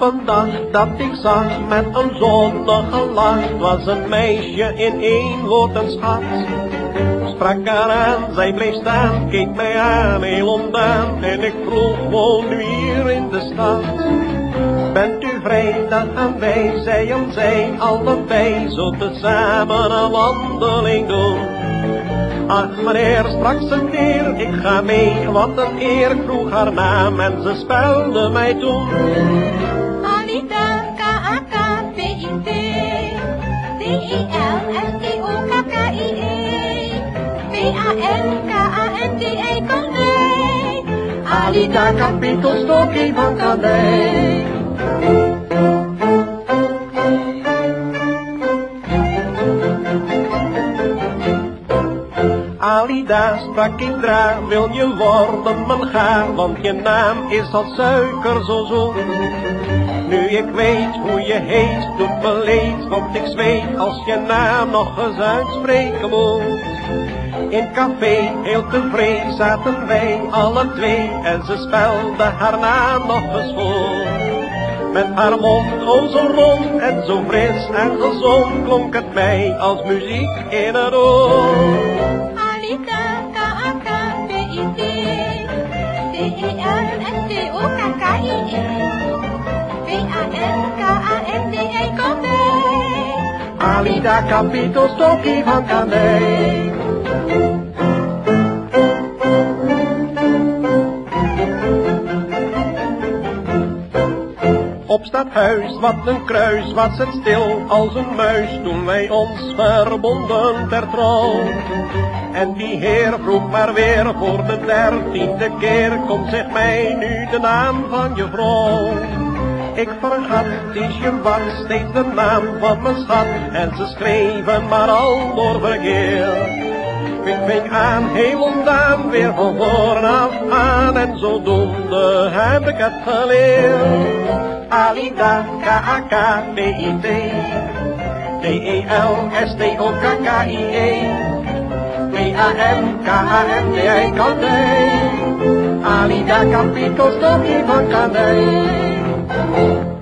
een dag dat ik zag met een zonnige lach, was een meisje in één woord een schat. Sprak haar aan, zij bleef staan, keek mij aan, heel ontdaan, en ik vroeg, woon nu hier in de stad? Bent u vrij, dat gaan wij, zij en zij, allebei, zo tezamen een wandeling doen. Ach meneer, sprak ze weer, ik ga mee, wat een eer, vroeg haar naam en ze spelde mij toe. D-E-L-S-T-O-K-K-I-E, P-A-N-K-A-N-D-E, Corday. Alida Capito Stokkie van Alida, sprak ik wil je worden mijn gaar, want je naam is als suiker zo zoet. Nu ik weet hoe je heet, doet me leed, want ik zweet als je naam nog eens uitspreken moet. In café, heel tevreden, zaten wij alle twee en ze spelde haar naam nog eens voor. Met haar mond o zo rond en zo fris en gezond klonk het mij als muziek in het oor. Corday. Alida Capito Stokkie van Kadij. Op stadhuis, wat een kruis, was het stil als een muis toen wij ons verbonden ter trouw. En die heer vroeg maar weer voor de dertiende keer, kom zeg mij nu de naam van je vrouw. Ik vergat, is je was steeds de naam van mijn schat, en ze schreven maar al door verkeer. Ik ving aan, heel ontdaan, weer van vooraf aan, en zodoende heb ik het geleerd. Alida, K-A-K-P-I-T, D-E-L-S-T-O-K-K-I-E, P-A-N-K-A-N-D-I, Kadij. Alida Capito Stokkie van Kadij.